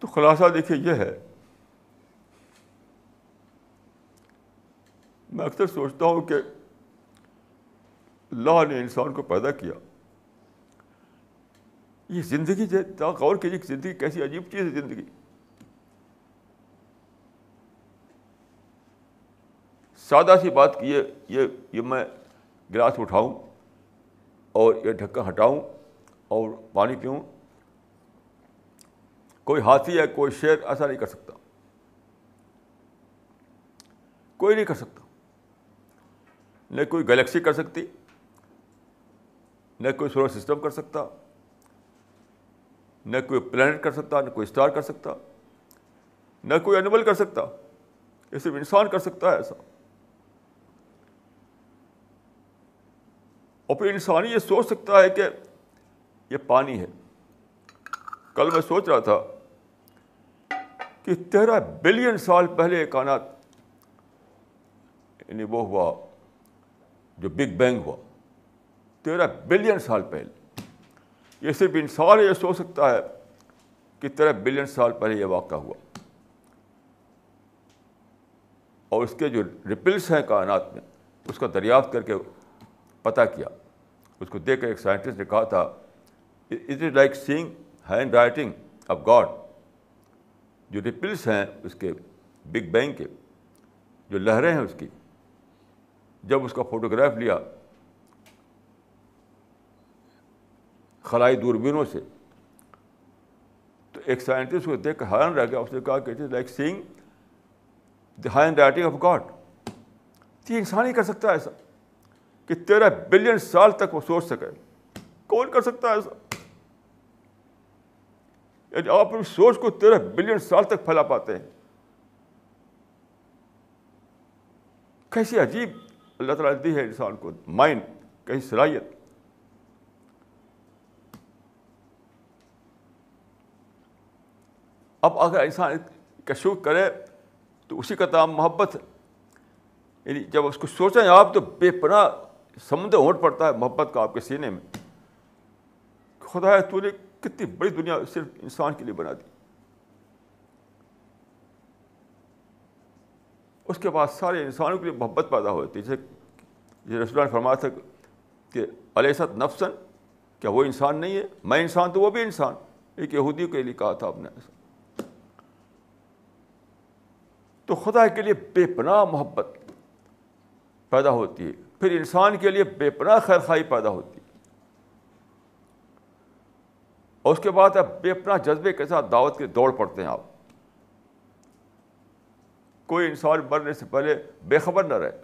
تو خلاصہ دیکھیے یہ ہے۔ میں اکثر سوچتا ہوں کہ اللہ نے انسان کو پیدا کیا۔ یہ زندگی غور کیجیے زندگی کیسی عجیب چیز ہے زندگی۔ سادہ سی بات کی یہ یہ میں گلاس اٹھاؤں اور یہ ڈھکا ہٹاؤں اور پانی پیوں۔ کوئی ہاتھی ہے، کوئی شیر، ایسا نہیں کر سکتا۔ کوئی نہیں کر سکتا۔ نہ کوئی گلیکسی کر سکتی، نہ کوئی سولر سسٹم کر سکتا، نہ کوئی پلانٹ کر سکتا، نہ کوئی اسٹار کر سکتا، نہ کوئی اینیمل کر سکتا۔ یہ صرف انسان کر سکتا ہے ایسا۔ اور پھر انسان یہ سوچ سکتا ہے کہ یہ پانی ہے۔ کل میں سوچ رہا تھا کہ تیرہ بلین سال پہلے کائنات یعنی وہ ہوا جو بگ بینگ ہوا، تیرہ بلین سال پہلے۔ یہ صرف انسان یہ سوچ سکتا ہے کہ تیرہ بلین سال پہلے یہ واقعہ ہوا۔ اور اس کے جو ریپلس ہیں کائنات میں، اس کا دریافت کر کے پتہ کیا۔ اس کو دیکھ کر ایک سائنٹسٹ نے کہا تھا it is like seeing handwriting of God جو ریپلس ہیں اس کے بگ بینگ کے، جو لہریں ہیں اس کی، جب اس کا فوٹوگراف لیا خلائی دوربینوں سے، تو ایک سائنٹسٹ کو دیکھ کر حیران رہ گیا، اس نے کہا کہ like seeing the hand writing of God. یہ انسان ہی کر سکتا ہے ایسا کہ تیرہ بلین سال تک وہ سوچ سکے۔ کون کر سکتا ہے ایسا؟ یعنی آپ اپنی سوچ کو تیرہ بلین سال تک پھیلا پاتے ہیں۔ کیسی عجیب اللہ تعالیٰ دی ہے انسان کو مائنڈ، کیسی صلاحیت۔ اب اگر انسان کشوک کرے تو اسی کا نام محبت۔ ہے یعنی جب اس کو سوچیں آپ تو بے پناہ سمندر اونٹ پڑتا ہے محبت کا آپ کے سینے میں۔ خدا ہے تو نے کتنی بڑی دنیا صرف انسان کے لیے بنا دی۔ اس کے بعد سارے انسانوں کے لیے محبت پیدا ہوتی ہے۔ جیسے رسولان فرما تھا کہ علیہ نفسن کیا وہ انسان نہیں ہے؟ میں انسان تو وہ بھی انسان۔ ایک یہودی کے لیے کہا تھا آپ نے۔ ایسا تو خدا کے لیے بے پناہ محبت پیدا ہوتی ہے۔ پھر انسان کے لیے بے پناہ خیر خائی پیدا ہوتی ہے۔ اور اس کے بعد آپ بے پناہ جذبے کے ساتھ دعوت کے دوڑ پڑتے ہیں آپ۔ کوئی انسان مرنے سے پہلے بے خبر نہ رہے۔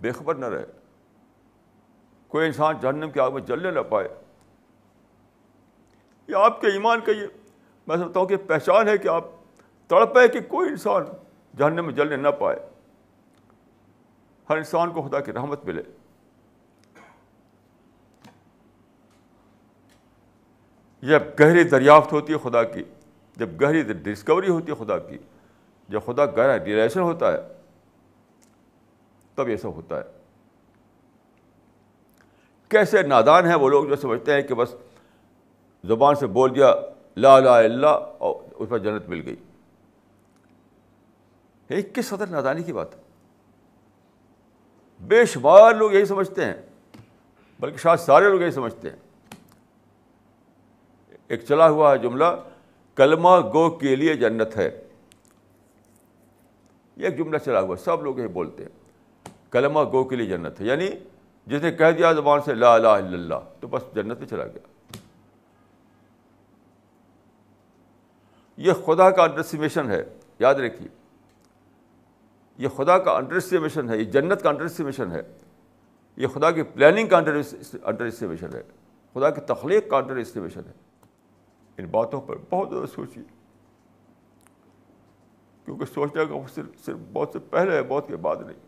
بے خبر نہ رہے۔ کوئی انسان جہنم کی آگ میں جلنے نہ پائے۔ یہ آپ کے ایمان کا یہ میں سمجھتا ہوں کہ پہچان ہے کہ آپ تڑپے کہ کوئی انسان جہنم میں جلنے نہ پائے۔ ہر انسان کو خدا کی رحمت ملے۔ جب گہری دریافت ہوتی ہے خدا کی، جب گہری ڈسکوری ہوتی ہے خدا کی، جب خدا گہرا ریلیشن ہوتا ہے، تب یہ سب ہوتا ہے۔ کیسے نادان ہیں وہ لوگ جو سمجھتے ہیں کہ بس زبان سے بول دیا لا لا اللہ اور اس پر جنت مل گئی۔ ایک کس صدر نادانی کی بات ہے؟ بے شمار لوگ یہی سمجھتے ہیں، بلکہ شاید سارے لوگ یہی سمجھتے ہیں۔ ایک چلا ہوا ہے جملہ، کلمہ گو کے لیے جنت ہے۔ یہ ایک جملہ چلا ہوا، سب لوگ یہی بولتے ہیں۔ کلمہ گو کے لیے جنت ہے یعنی جس نے کہہ دیا زبان سے لا الہ الا اللہ، تو بس جنت میں چلا گیا۔ یہ خدا کا انڈر اسٹیمیشن ہے، یاد رکھیے۔ یہ خدا کا انڈر اسٹیمیشن ہے، یہ جنت کا انڈر اسٹیمیشن ہے۔ یہ خدا کی پلاننگ کا انڈر اسٹیمیشن ہے۔ خدا کی تخلیق کا انڈر اسٹیمیشن ہے۔ ان باتوں پر بہت زیادہ سوچیے کیونکہ سوچنے کا صرف صرف بہت سے پہلے ہے بہت کے بعد نہیں۔